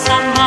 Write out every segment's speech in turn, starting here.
Din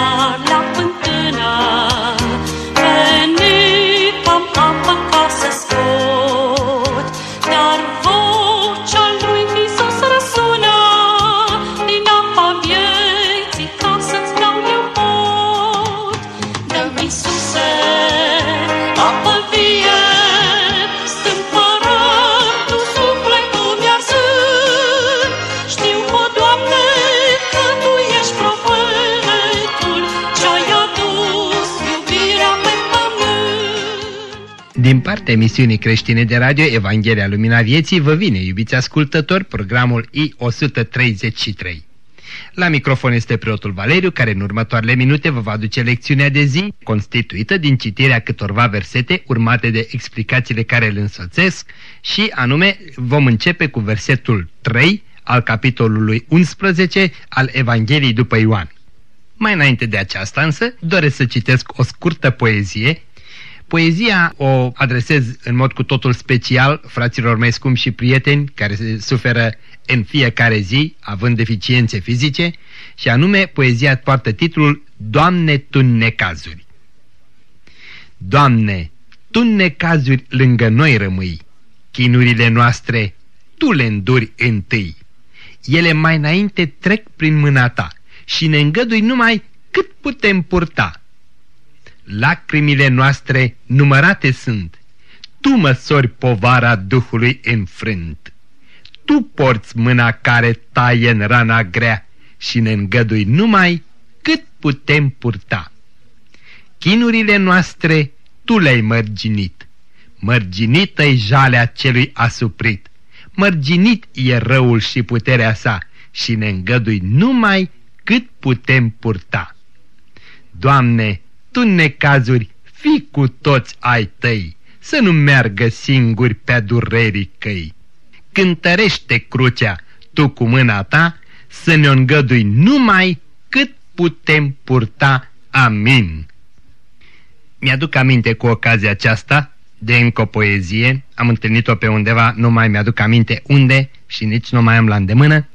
partea emisiunii creștine de radio Evanghelia Lumina Vieții vă vine, iubiți ascultători, programul I-133. La microfon este preotul Valeriu, care în următoarele minute vă va aduce lecțiunea de zi, constituită din citirea câtorva versete urmate de explicațiile care îl însoțesc și anume vom începe cu versetul 3 al capitolului 11 al Evangheliei după Ioan. Mai înainte de aceasta însă, doresc să citesc o scurtă poezie Poezia o adresez în mod cu totul special fraților mei scumpi și prieteni care se suferă în fiecare zi, având deficiențe fizice, și anume poezia poartă titlul Doamne, Tu necazuri. Doamne, Tu necazuri lângă noi rămâi, chinurile noastre Tu le înduri întâi. Ele mai înainte trec prin mâna Ta și ne îngădui numai cât putem purta lacrimile noastre numărate sunt. Tu măsori povara Duhului înfrânt. Tu porți mâna care taie în rana grea și ne îngădui numai cât putem purta. Chinurile noastre tu le-ai mărginit. Mărginită-i jalea celui asuprit. Mărginit e răul și puterea sa și ne îngădui numai cât putem purta. Doamne, tu necazuri, fi cu toți ai tăi, să nu meargă singuri pe durerii căi. Cântărește crucea, tu cu mâna ta, să ne îngădui numai cât putem purta. Amin. Mi-aduc aminte cu ocazia aceasta de încă o poezie, am întâlnit-o pe undeva, nu mai mi-aduc aminte unde și nici nu mai am la îndemână,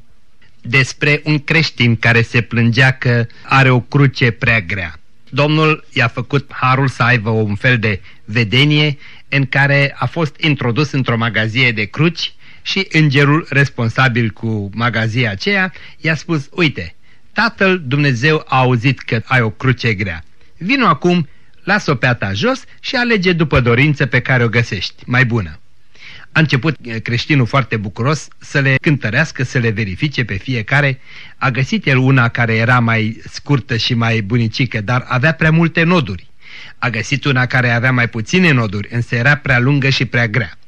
despre un creștin care se plângea că are o cruce prea grea. Domnul i-a făcut harul să aibă un fel de vedenie în care a fost introdus într-o magazie de cruci și îngerul responsabil cu magazia aceea i-a spus, uite, Tatăl Dumnezeu a auzit că ai o cruce grea. Vino acum, lasă-o pe ta jos și alege după dorință pe care o găsești, mai bună. A început eh, creștinul foarte bucuros să le cântărească, să le verifice pe fiecare. A găsit el una care era mai scurtă și mai bunicică, dar avea prea multe noduri. A găsit una care avea mai puține noduri, însă era prea lungă și prea grea.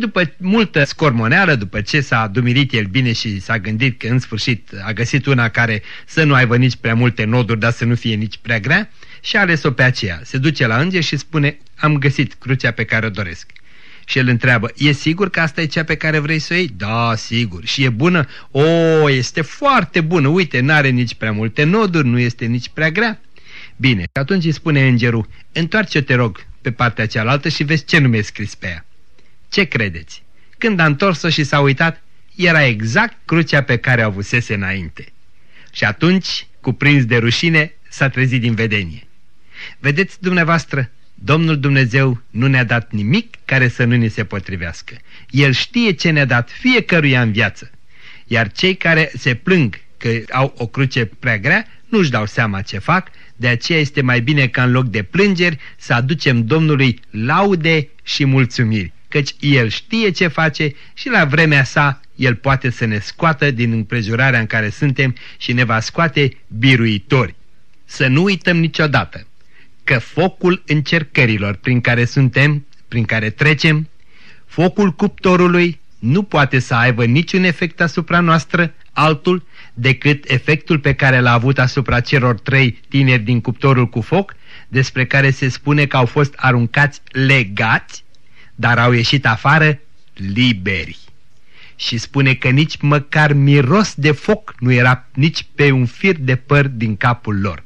După multă scormoneală, după ce s-a dumirit el bine și s-a gândit că în sfârșit a găsit una care să nu aibă nici prea multe noduri, dar să nu fie nici prea grea, și a ales-o pe aceea. Se duce la înger și spune, am găsit crucea pe care o doresc. Și el întreabă, e sigur că asta e cea pe care vrei să o iei? Da, sigur. Și e bună? O, este foarte bună. Uite, n-are nici prea multe noduri, nu este nici prea grea. Bine, atunci îi spune îngerul, întoarce-te rog pe partea cealaltă și vezi ce nume e scris pe ea. Ce credeți? Când a întors-o și s-a uitat, era exact crucea pe care o avusese înainte. Și atunci, cuprins de rușine, s-a trezit din vedenie. Vedeți dumneavoastră, Domnul Dumnezeu nu ne-a dat nimic care să nu ni se potrivească. El știe ce ne-a dat fiecăruia în viață. Iar cei care se plâng că au o cruce prea grea, nu-și dau seama ce fac, de aceea este mai bine ca în loc de plângeri să aducem Domnului laude și mulțumiri, căci El știe ce face și la vremea sa El poate să ne scoată din împrejurarea în care suntem și ne va scoate biruitori. Să nu uităm niciodată că focul încercărilor prin care suntem, prin care trecem, focul cuptorului nu poate să aibă niciun efect asupra noastră, altul, decât efectul pe care l-a avut asupra celor trei tineri din cuptorul cu foc, despre care se spune că au fost aruncați legați, dar au ieșit afară liberi. Și spune că nici măcar miros de foc nu era nici pe un fir de păr din capul lor.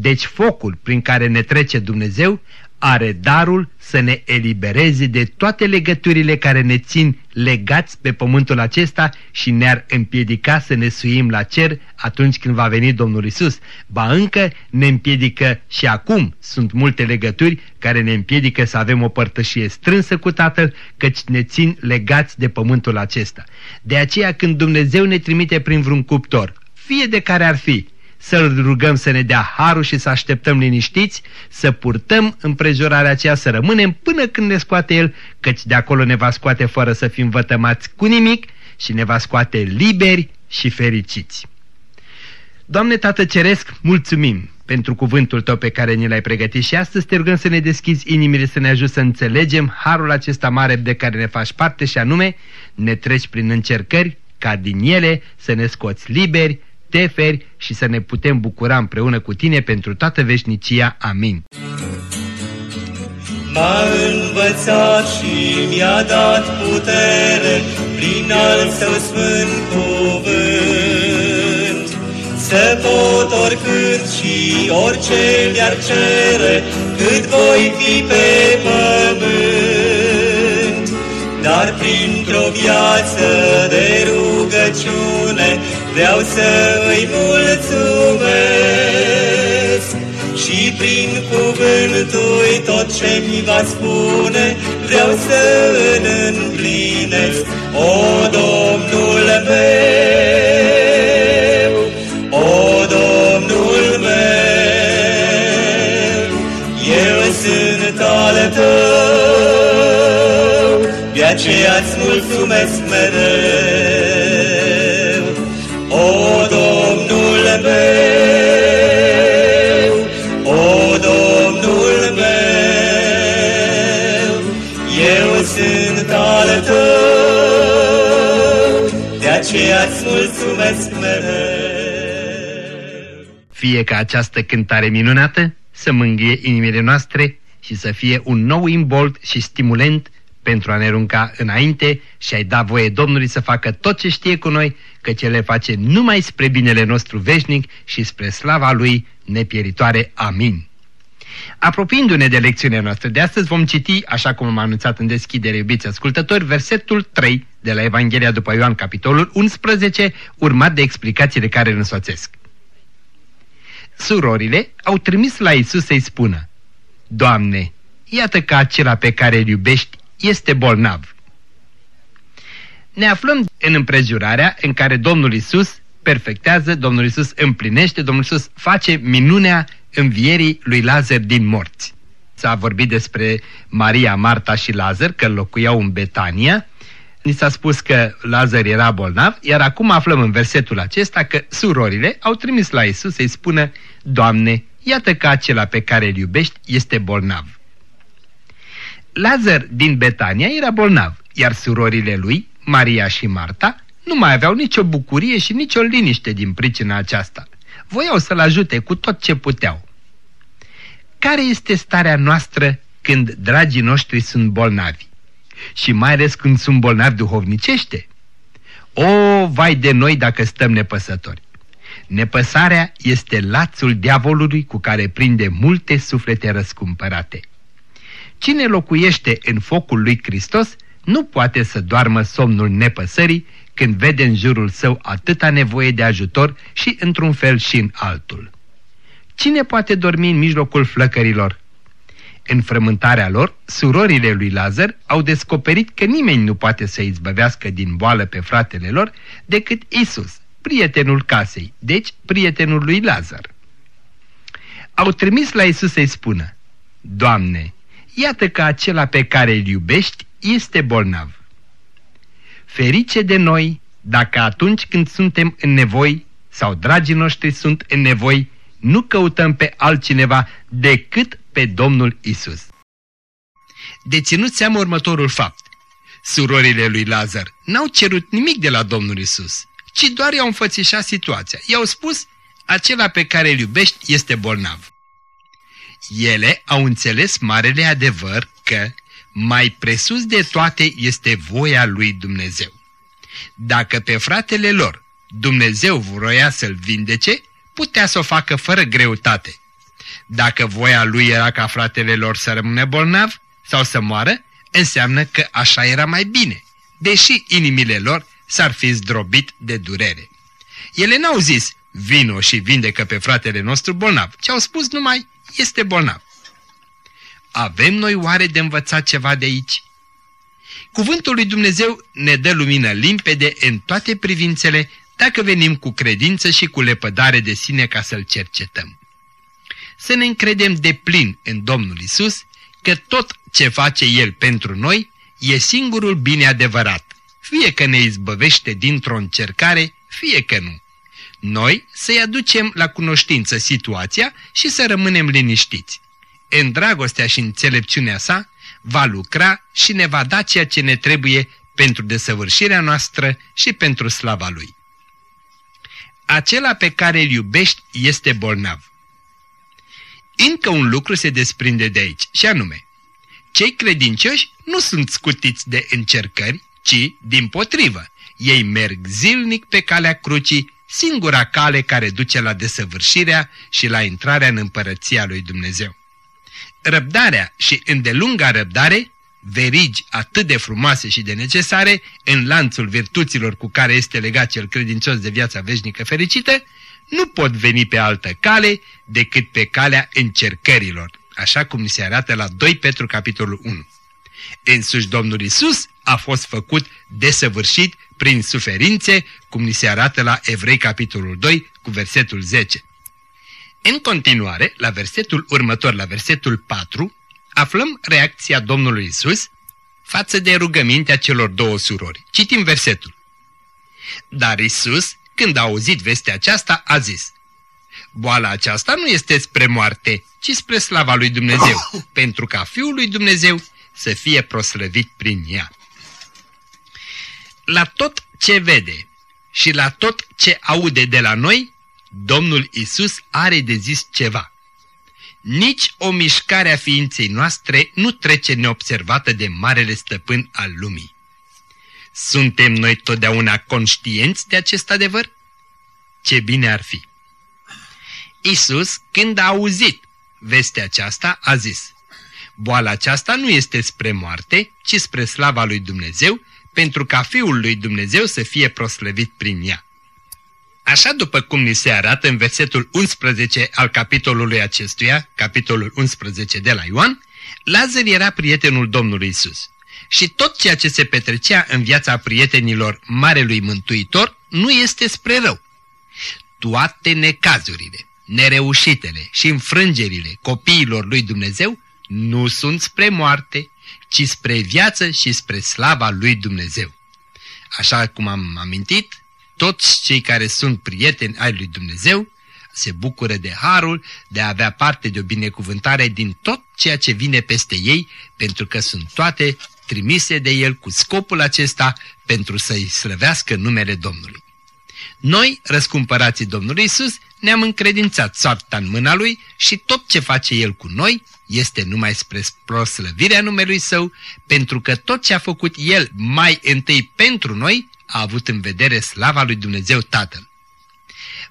Deci focul prin care ne trece Dumnezeu are darul să ne elibereze de toate legăturile care ne țin legați pe pământul acesta și ne-ar împiedica să ne suim la cer atunci când va veni Domnul Isus. Ba încă ne împiedică și acum sunt multe legături care ne împiedică să avem o părtășie strânsă cu Tatăl, căci ne țin legați de pământul acesta. De aceea când Dumnezeu ne trimite prin vreun cuptor, fie de care ar fi, să-L rugăm să ne dea harul și să așteptăm liniștiți, să purtăm împrejurarea aceea, să rămânem până când ne scoate El, căci de acolo ne va scoate fără să fim vătămați cu nimic și ne va scoate liberi și fericiți. Doamne Tată Ceresc, mulțumim pentru cuvântul Tău pe care ni l-ai pregătit și astăzi te rugăm să ne deschizi inimile, să ne ajut să înțelegem harul acesta mare de care ne faci parte și anume ne treci prin încercări ca din ele să ne scoți liberi, teferi și să ne putem bucura împreună cu tine pentru toată veșnicia. Amin. M-a învățat și mi-a dat putere prin al său sfânt cuvânt. Să pot oricând și orice mi-ar cere, cât voi fi pe pământ. Dar printr-o viață de rugăciune, vreau să îi mulțumesc și prin cuvântul tot ce mi va spune, vreau să îl împlinesc, o Domnul meu, o Domnul meu, eu sunt al tău, de aceea-ți mulțumesc mereu. Fie ca această cântare minunată să mângâie inimile noastre și să fie un nou imbold și stimulent pentru a ne runca înainte și a-i da voie Domnului să facă tot ce știe cu noi, că ce le face numai spre binele nostru veșnic și spre slava Lui nepieritoare. Amin. Apropiindu-ne de lecțiunea noastră de astăzi, vom citi, așa cum am anunțat în deschidere, iubiți ascultători, versetul 3 de la Evanghelia după Ioan, capitolul 11, urmat de explicațiile care îl însoțesc. Surorile au trimis la Isus să-i spună, Doamne, iată că acela pe care îl iubești este bolnav. Ne aflăm în împrejurarea în care Domnul Isus perfectează, Domnul Isus împlinește, Domnul Isus face minunea învierii lui Lazar din morți. S-a vorbit despre Maria, Marta și Lazar, că locuiau în Betania. Ni s-a spus că Lazar era bolnav, iar acum aflăm în versetul acesta că surorile au trimis la Isus să-i spună, Doamne, iată că acela pe care îl iubești este bolnav. Lazar din Betania era bolnav, iar surorile lui, Maria și Marta, nu mai aveau nicio bucurie și nicio liniște din pricina aceasta. Voiau să-l ajute cu tot ce puteau. Care este starea noastră când dragii noștri sunt bolnavi? Și mai ales când sunt bolnavi duhovnicește? O, vai de noi dacă stăm nepăsători! Nepăsarea este lațul diavolului cu care prinde multe suflete răscumpărate. Cine locuiește în focul lui Hristos nu poate să doarmă somnul nepăsării când vede în jurul său atâta nevoie de ajutor și într-un fel și în altul. Cine poate dormi în mijlocul flăcărilor? În frământarea lor, surorile lui Lazar au descoperit că nimeni nu poate să izbăvească din boală pe fratele lor decât Isus, prietenul casei, deci prietenul lui Lazar. Au trimis la Isus să-i spună, Doamne, iată că acela pe care îl iubești este bolnav. Ferice de noi dacă atunci când suntem în nevoi sau dragii noștri sunt în nevoi, nu căutăm pe altcineva decât pe Domnul Isus. De ținut seama următorul fapt. Surorile lui Lazar n-au cerut nimic de la Domnul Isus, ci doar i-au înfățișat situația. I-au spus, acela pe care îl iubești este bolnav. Ele au înțeles marele adevăr că, mai presus de toate, este voia lui Dumnezeu. Dacă pe fratele lor Dumnezeu vroia să-l vindece, putea să o facă fără greutate. Dacă voia lui era ca fratele lor să rămână bolnav sau să moară, înseamnă că așa era mai bine. deși inimile lor s-ar fi zdrobit de durere. Ele n-au zis, vino și vindecă pe fratele nostru bolnav, ci au spus numai, este bolnav. Avem noi oare de învățat ceva de aici? Cuvântul lui Dumnezeu ne dă lumină limpede în toate privințele dacă venim cu credință și cu lepădare de sine ca să-L cercetăm. Să ne încredem de plin în Domnul Isus că tot ce face El pentru noi e singurul bine adevărat, fie că ne izbăvește dintr-o încercare, fie că nu. Noi să-i aducem la cunoștință situația și să rămânem liniștiți. În dragostea și înțelepciunea sa, va lucra și ne va da ceea ce ne trebuie pentru desăvârșirea noastră și pentru slava Lui. Acela pe care îl iubești este bolnav. Încă un lucru se desprinde de aici, și anume, cei credincioși nu sunt scutiți de încercări, ci, din potrivă, ei merg zilnic pe calea crucii, singura cale care duce la desăvârșirea și la intrarea în împărăția lui Dumnezeu. Răbdarea și îndelunga răbdare, verigi atât de frumoase și de necesare în lanțul virtuților cu care este legat cel credincios de viața veșnică fericită, nu pot veni pe altă cale decât pe calea încercărilor, așa cum ni se arată la 2 Petru capitolul 1. Însuși Domnul Isus a fost făcut desăvârșit prin suferințe, cum ni se arată la Evrei capitolul 2 cu versetul 10. În continuare, la versetul următor, la versetul 4, aflăm reacția Domnului Isus față de rugămintea celor două surori. Citim versetul. Dar Isus, când a auzit vestea aceasta, a zis, Boala aceasta nu este spre moarte, ci spre slava lui Dumnezeu, pentru ca Fiul lui Dumnezeu să fie proslăvit prin ea. La tot ce vede și la tot ce aude de la noi, Domnul Isus are de zis ceva. Nici o mișcare a ființei noastre nu trece neobservată de marele stăpân al lumii. Suntem noi totdeauna conștienți de acest adevăr? Ce bine ar fi! Isus, când a auzit vestea aceasta, a zis, Boala aceasta nu este spre moarte, ci spre slava lui Dumnezeu, pentru ca Fiul lui Dumnezeu să fie proslăvit prin ea. Așa după cum ni se arată în versetul 11 al capitolului acestuia, capitolul 11 de la Ioan, Lazar era prietenul Domnului Isus. Și tot ceea ce se petrecea în viața prietenilor Marelui Mântuitor nu este spre rău. Toate necazurile, nereușitele și înfrângerile copiilor lui Dumnezeu nu sunt spre moarte, ci spre viață și spre slava lui Dumnezeu. Așa cum am amintit, toți cei care sunt prieteni ai lui Dumnezeu se bucură de harul de a avea parte de o binecuvântare din tot ceea ce vine peste ei, pentru că sunt toate trimise de el cu scopul acesta pentru să-i slăvească numele Domnului. Noi, răscumpărații Domnului Isus, ne-am încredințat soarta în mâna Lui și tot ce face El cu noi este numai spre proslăvirea numelui Său, pentru că tot ce a făcut El mai întâi pentru noi a avut în vedere slava lui Dumnezeu Tatăl.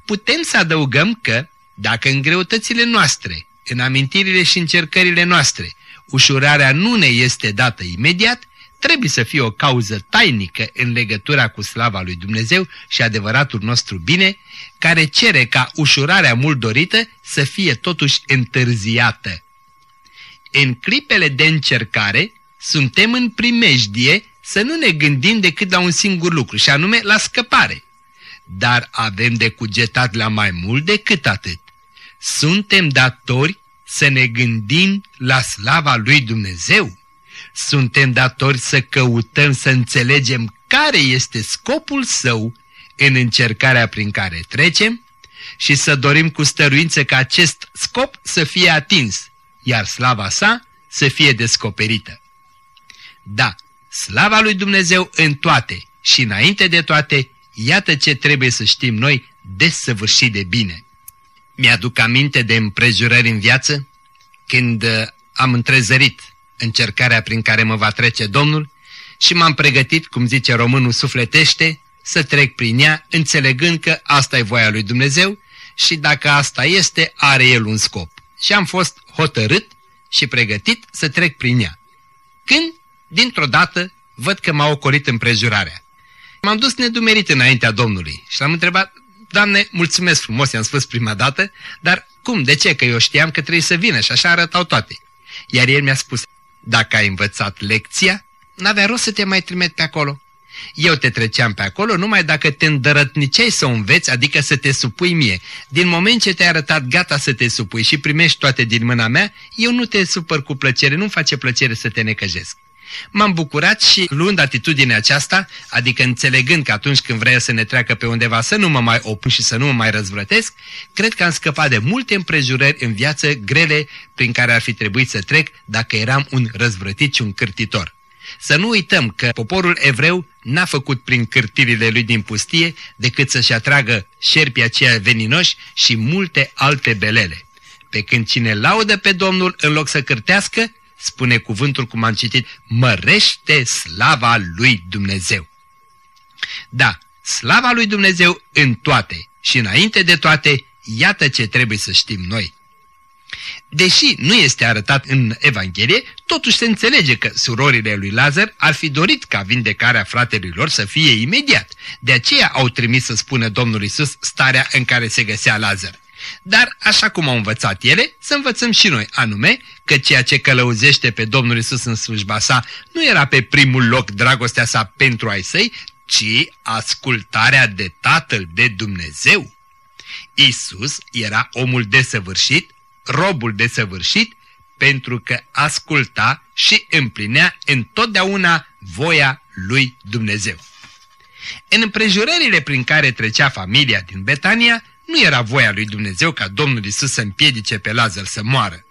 Putem să adăugăm că, dacă în greutățile noastre, în amintirile și încercările noastre, ușurarea nu ne este dată imediat, trebuie să fie o cauză tainică în legătura cu slava lui Dumnezeu și adevăratul nostru bine, care cere ca ușurarea mult dorită să fie totuși întârziată. În clipele de încercare, suntem în primejdie să nu ne gândim decât la un singur lucru, și anume la scăpare. Dar avem de cugetat la mai mult decât atât. Suntem datori să ne gândim la slava lui Dumnezeu. Suntem datori să căutăm să înțelegem care este scopul său în încercarea prin care trecem și să dorim cu stăruință ca acest scop să fie atins, iar slava sa să fie descoperită. Da, Slava lui Dumnezeu în toate și înainte de toate, iată ce trebuie să știm noi desăvârșit de bine. Mi-aduc aminte de împrejurări în viață când uh, am întrezărit încercarea prin care mă va trece Domnul și m-am pregătit, cum zice românul sufletește, să trec prin ea, înțelegând că asta e voia lui Dumnezeu și dacă asta este, are el un scop. Și am fost hotărât și pregătit să trec prin ea. Când dintr-o dată văd că m-a ocolit împrejurarea. M-am dus nedumerit înaintea Domnului și l-am întrebat, Doamne, mulțumesc frumos, i-am spus prima dată, dar cum, de ce? Că eu știam că trebuie să vină și așa arătau toate. Iar el mi-a spus, dacă ai învățat lecția, n-avea rost să te mai trimit pe acolo. Eu te treceam pe acolo numai dacă te îndărătniceai să o înveți, adică să te supui mie. Din moment ce te-ai arătat gata să te supui și primești toate din mâna mea, eu nu te supăr cu plăcere, nu-mi face plăcere să te necăjesc. M-am bucurat și luând atitudinea aceasta, adică înțelegând că atunci când vrea să ne treacă pe undeva să nu mă mai opun și să nu mă mai răzvrătesc, cred că am scăpat de multe împrejurări în viață grele prin care ar fi trebuit să trec dacă eram un răzvrătit și un cârtitor. Să nu uităm că poporul evreu n-a făcut prin cârtirile lui din pustie decât să-și atragă șerpii aceia veninoși și multe alte belele. Pe când cine laudă pe Domnul în loc să cârtească, spune cuvântul cum am citit, mărește slava lui Dumnezeu. Da, slava lui Dumnezeu în toate și înainte de toate, iată ce trebuie să știm noi. Deși nu este arătat în Evanghelie, totuși se înțelege că surorile lui Lazar ar fi dorit ca vindecarea fratelui lor să fie imediat. De aceea au trimis să spună Domnul Isus starea în care se găsea Lazar. Dar, așa cum au învățat ele, să învățăm și noi, anume că ceea ce călăuzește pe Domnul Isus în slujba sa nu era pe primul loc dragostea sa pentru ai săi, ci ascultarea de Tatăl de Dumnezeu. Isus era omul desăvârșit, robul desăvârșit, pentru că asculta și împlinea întotdeauna voia lui Dumnezeu. În împrejurările prin care trecea familia din Betania, nu era voia lui Dumnezeu ca Domnul Isus să împiedice pe Lazar să moară.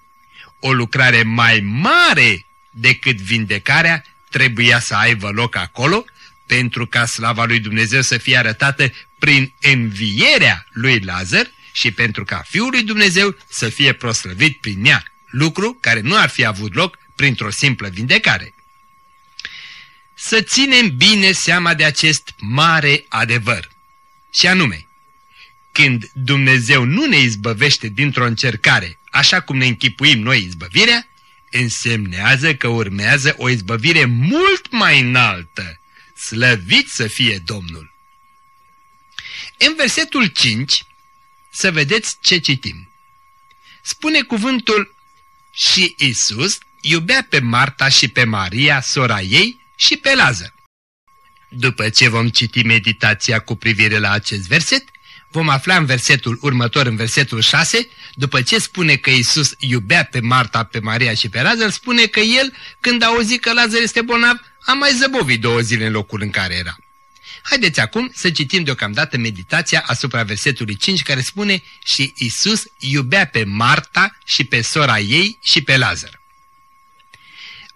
O lucrare mai mare decât vindecarea trebuia să aibă loc acolo, pentru ca slava lui Dumnezeu să fie arătată prin învierea lui Lazar și pentru ca Fiul lui Dumnezeu să fie proslăvit prin ea, lucru care nu ar fi avut loc printr-o simplă vindecare. Să ținem bine seama de acest mare adevăr, și anume, când Dumnezeu nu ne izbăvește dintr-o încercare, așa cum ne închipuim noi izbăvirea, însemnează că urmează o izbăvire mult mai înaltă. Slăvit să fie Domnul! În versetul 5 să vedeți ce citim. Spune cuvântul și Isus iubea pe Marta și pe Maria, sora ei, și pe Lazar. După ce vom citi meditația cu privire la acest verset, vom afla în versetul următor, în versetul 6, după ce spune că Isus iubea pe Marta, pe Maria și pe Lazar, spune că el, când a auzit că Lazar este bolnav, a mai zăbovit două zile în locul în care era. Haideți acum să citim deocamdată meditația asupra versetului 5 care spune și Isus iubea pe Marta și pe sora ei și pe Lazar.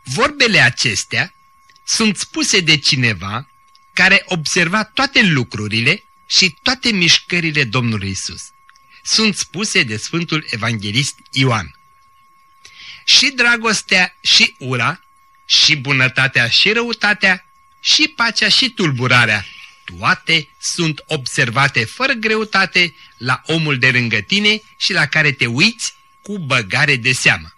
Vorbele acestea sunt spuse de cineva care observa toate lucrurile și toate mișcările Domnului Isus. Sunt spuse de Sfântul Evanghelist Ioan. Și dragostea și ura, și bunătatea și răutatea, și pacea și tulburarea, toate sunt observate fără greutate la omul de lângă tine și la care te uiți cu băgare de seamă.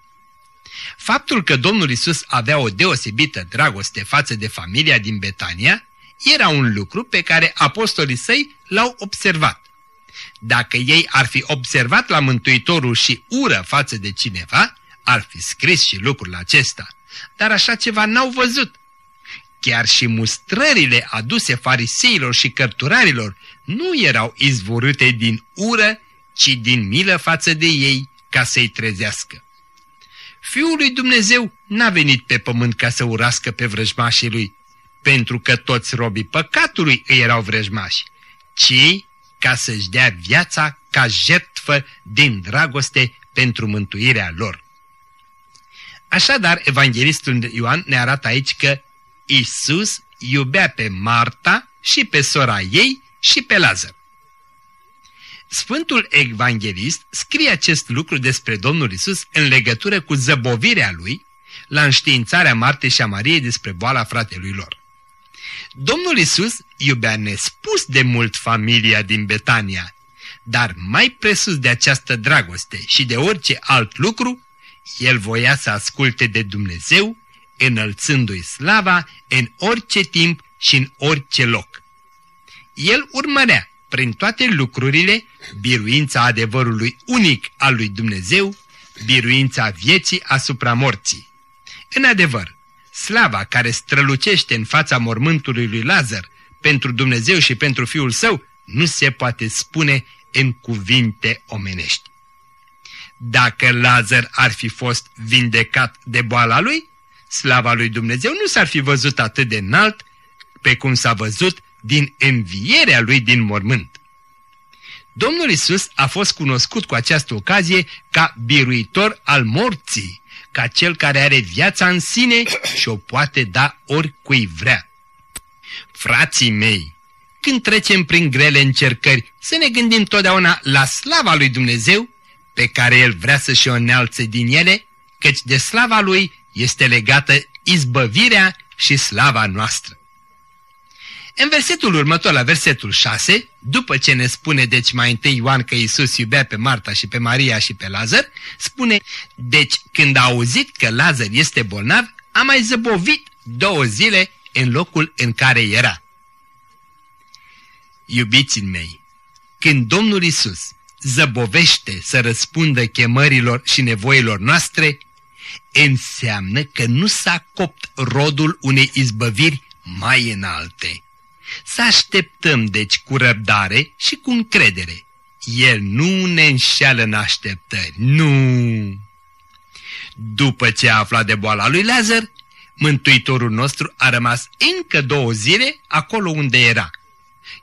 Faptul că Domnul Isus avea o deosebită dragoste față de familia din Betania era un lucru pe care apostolii săi l-au observat. Dacă ei ar fi observat la Mântuitorul și ură față de cineva, ar fi scris și lucrul acesta. Dar așa ceva n-au văzut. Chiar și mustrările aduse fariseilor și cărturarilor nu erau izvorâte din ură, ci din milă față de ei ca să-i trezească. Fiul lui Dumnezeu n-a venit pe pământ ca să urască pe vrăjmașii lui, pentru că toți robii păcatului îi erau vrăjmași, ci ca să-și dea viața ca jertfă din dragoste pentru mântuirea lor. Așadar, evanghelistul Ioan ne arată aici că Isus iubea pe Marta și pe sora ei și pe Lazar. Sfântul Evanghelist scrie acest lucru despre Domnul Isus în legătură cu zăbovirea lui la înștiințarea Martei și a Mariei despre boala fratelui lor. Domnul Isus iubea nespus de mult familia din Betania, dar mai presus de această dragoste și de orice alt lucru, el voia să asculte de Dumnezeu înălțându-i slava în orice timp și în orice loc. El urmărea prin toate lucrurile biruința adevărului unic al lui Dumnezeu, biruința vieții asupra morții. În adevăr, slava care strălucește în fața mormântului lui Lazar pentru Dumnezeu și pentru Fiul Său nu se poate spune în cuvinte omenești. Dacă Lazar ar fi fost vindecat de boala lui, slava lui Dumnezeu nu s-ar fi văzut atât de înalt pe cum s-a văzut din învierea lui din mormânt. Domnul Isus a fost cunoscut cu această ocazie ca biruitor al morții, ca cel care are viața în sine și o poate da oricui vrea. Frații mei, când trecem prin grele încercări, să ne gândim totdeauna la slava lui Dumnezeu, pe care El vrea să și o nealțe din ele, căci de slava Lui este legată izbăvirea și slava noastră. În versetul următor, la versetul 6, după ce ne spune deci mai întâi Ioan că Iisus iubea pe Marta și pe Maria și pe Lazar, spune, deci când a auzit că Lazar este bolnav, a mai zăbovit două zile în locul în care era. Iubiții mei, când Domnul Isus zăbovește să răspundă chemărilor și nevoilor noastre, înseamnă că nu s-a copt rodul unei izbăviri mai înalte. Să așteptăm deci cu răbdare și cu încredere. El nu ne înșeală în așteptări, nu! După ce a aflat de boala lui Lazar, Mântuitorul nostru a rămas încă două zile acolo unde era.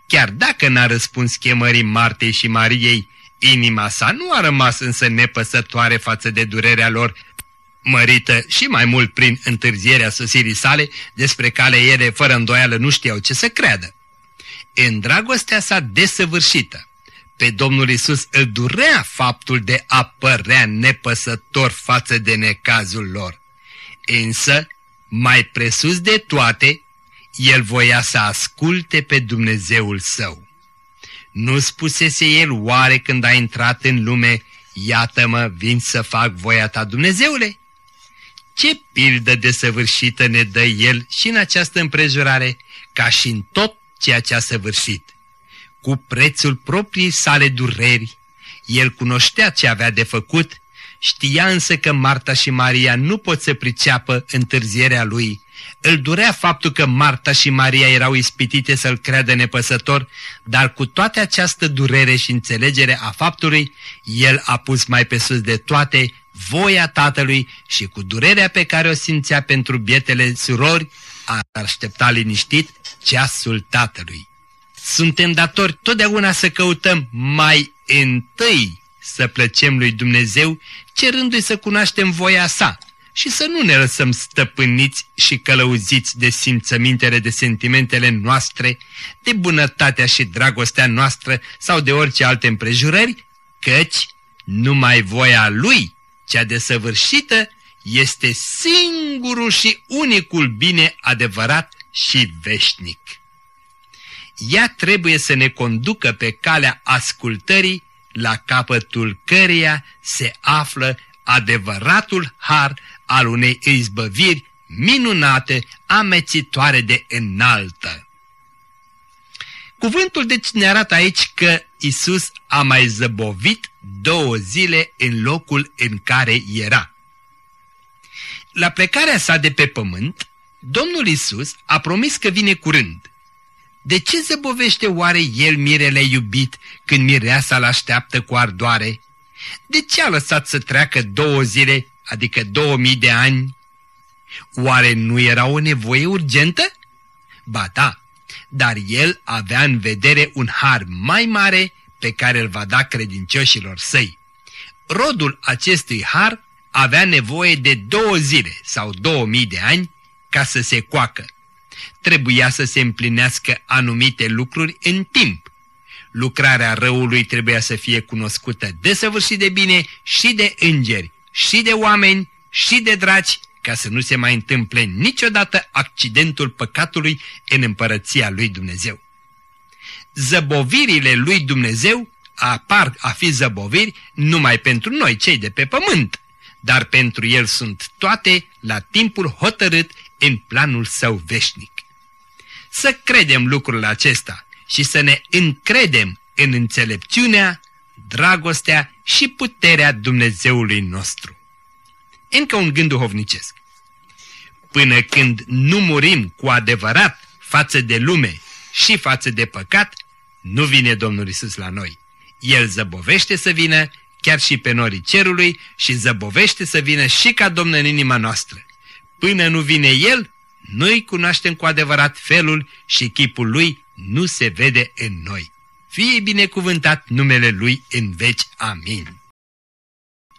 Chiar dacă n-a răspuns chemării Martei și Mariei, inima sa nu a rămas însă nepăsătoare față de durerea lor, mărită și mai mult prin întârzierea sosirii sale, despre care ele fără îndoială nu știau ce să creadă. În dragostea sa desăvârșită, pe Domnul Isus îl durea faptul de a părea nepăsător față de necazul lor. Însă, mai presus de toate, el voia să asculte pe Dumnezeul său. Nu spusese el oare când a intrat în lume, iată-mă, vin să fac voia ta, Dumnezeule? Ce pildă desăvârșită ne dă el și în această împrejurare, ca și în tot ceea ce a săvârșit. Cu prețul proprii sale dureri, el cunoștea ce avea de făcut, știa însă că Marta și Maria nu pot să priceapă întârzierea lui. Îl durea faptul că Marta și Maria erau ispitite să-l creadă nepăsător, dar cu toate această durere și înțelegere a faptului, el a pus mai pe sus de toate voia tatălui și cu durerea pe care o simțea pentru bietele surori, a aștepta liniștit ceasul tatălui. Suntem datori totdeauna să căutăm mai întâi să plăcem lui Dumnezeu, cerându-i să cunoaștem voia sa și să nu ne lăsăm stăpâniți și călăuziți de simțămintele, de sentimentele noastre, de bunătatea și dragostea noastră sau de orice alte împrejurări, căci numai voia lui cea desăvârșită este singurul și unicul bine adevărat și veșnic. Ea trebuie să ne conducă pe calea ascultării la capătul căreia se află adevăratul har al unei izbăviri minunate, amețitoare de înaltă. Cuvântul deci ne arată aici că Isus a mai zăbovit două zile în locul în care era. La plecarea sa de pe pământ, Domnul Isus a promis că vine curând. De ce zăbovește oare el mirele iubit când mireasa l așteaptă cu ardoare? De ce a lăsat să treacă două zile, adică două mii de ani? Oare nu era o nevoie urgentă? Ba da, dar el avea în vedere un har mai mare pe care îl va da credincioșilor săi. Rodul acestui har avea nevoie de două zile sau două mii de ani ca să se coacă. Trebuia să se împlinească anumite lucruri în timp. Lucrarea răului trebuia să fie cunoscută desăvârșit de bine și de îngeri, și de oameni, și de draci, ca să nu se mai întâmple niciodată accidentul păcatului în împărăția lui Dumnezeu. Zăbovirile lui Dumnezeu apar a fi zăboviri numai pentru noi, cei de pe pământ, dar pentru El sunt toate la timpul hotărât în planul său veșnic. Să credem lucrul acesta și să ne încredem în înțelepciunea, dragostea și puterea Dumnezeului nostru. Încă un gând duhovnicesc. Până când nu murim cu adevărat față de lume și față de păcat, nu vine Domnul Isus la noi. El zăbovește să vină chiar și pe norii cerului și zăbovește să vină și ca Domn în inima noastră. Până nu vine El, noi cunoaștem cu adevărat felul și chipul Lui nu se vede în noi. Fie binecuvântat numele Lui în veci. Amin.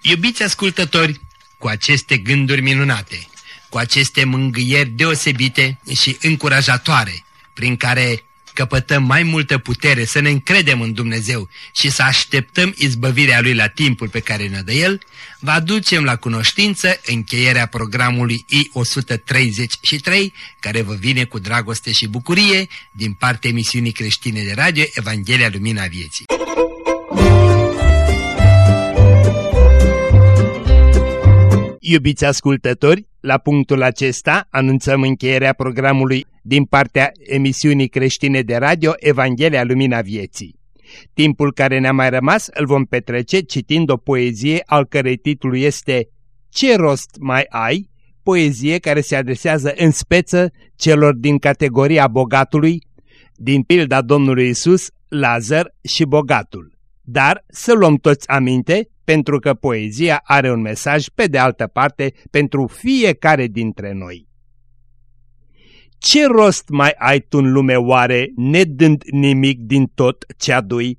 Iubiți ascultători, cu aceste gânduri minunate, cu aceste mângâieri deosebite și încurajatoare, prin care căpătăm mai multă putere să ne încredem în Dumnezeu și să așteptăm izbăvirea Lui la timpul pe care ne dă El, vă aducem la cunoștință încheierea programului I-133, care vă vine cu dragoste și bucurie din partea emisiunii creștine de radio Evanghelia Lumina Vieții. Iubiți ascultători, la punctul acesta anunțăm încheierea programului din partea emisiunii creștine de radio Evanghelia Lumina Vieții. Timpul care ne-a mai rămas îl vom petrece citind o poezie al cărei titlu este Ce rost mai ai? Poezie care se adresează în speță celor din categoria bogatului, din pilda Domnului Isus, Lazar și bogatul. Dar să luăm toți aminte pentru că poezia are un mesaj pe de altă parte pentru fiecare dintre noi. Ce rost mai ai tu în lume oare, nedând nimic din tot ce adui?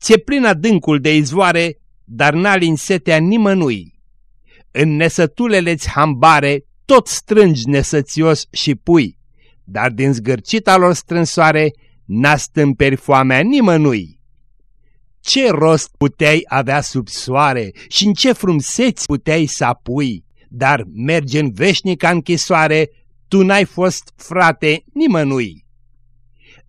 Ți-e plin adâncul de izvoare, dar n-alin setea nimănui. În nesătulele-ți hambare tot strângi nesățios și pui, dar din zgârcita lor strânsoare n-a stâmperi foamea nimănui. Ce rost puteai avea sub soare și în ce frumseți puteai să apui, dar merge în veșnica închisoare, tu n-ai fost frate nimănui.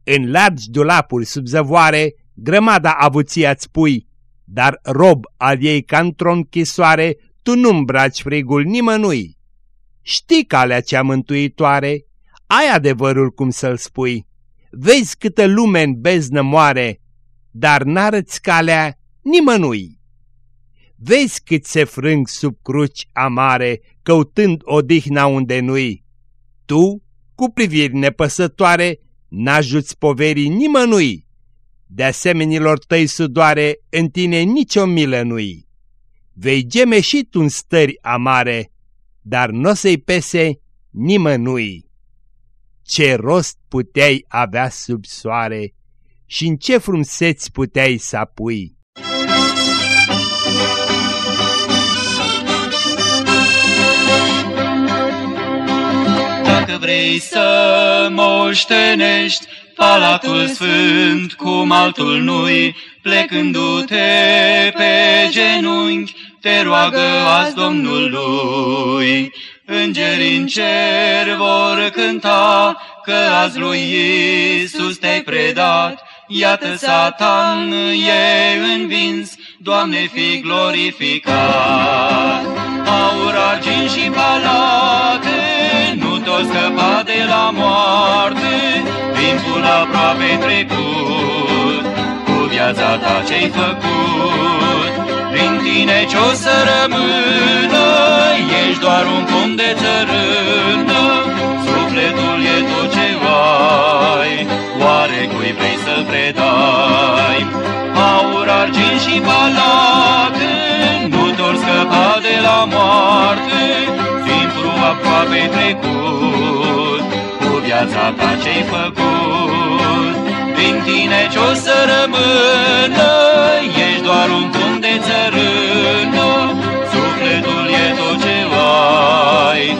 În largi dulapuri sub zăvoare, grămada avuția-ți pui, dar rob al ei ca într-o închisoare, tu nu îmbraci frigul nimănui. Știi calea cea mântuitoare, ai adevărul cum să-l spui. Vezi câtă lume în beznă moare, dar n-arăți calea nimănui. Vezi cât se frâng sub cruci amare, căutând odihna unde nu-i. Tu, cu priviri nepăsătoare, n-ajuți poverii nimănui. De asemenilor tăi sudoare, în tine nicio milă nu-i. Vei geme și tu în stări amare, dar n-o să-i pese nimănui. Ce rost puteai avea sub soare și în ce frumseți puteai să apui. Dacă vrei să moștenești Palatul Sfânt cum altul nu-i, plecându-te pe genunchi, te roagă azi Domnului. Îngerii în cer vor cânta că azi lui Iisus te-ai predat, Iată Satan e învins, Doamne fi glorificat. Aur, argint și palate, nu tot scăpa de la moarte, timpul aproape trecut, cu viața ta ce-ai făcut. Prin tine ce-o să rămână, ești doar un pom de țărână, sufletul e tot ce ai, oare cui vrei să predai? Aur, argint și palate, nu te scăpa de la moarte, timpul aproape trecut, cu viața ta ce-ai făcut. Prin tine ce-o să rămână, ești doar un pumn de țărână, sufletul e tot ce ai.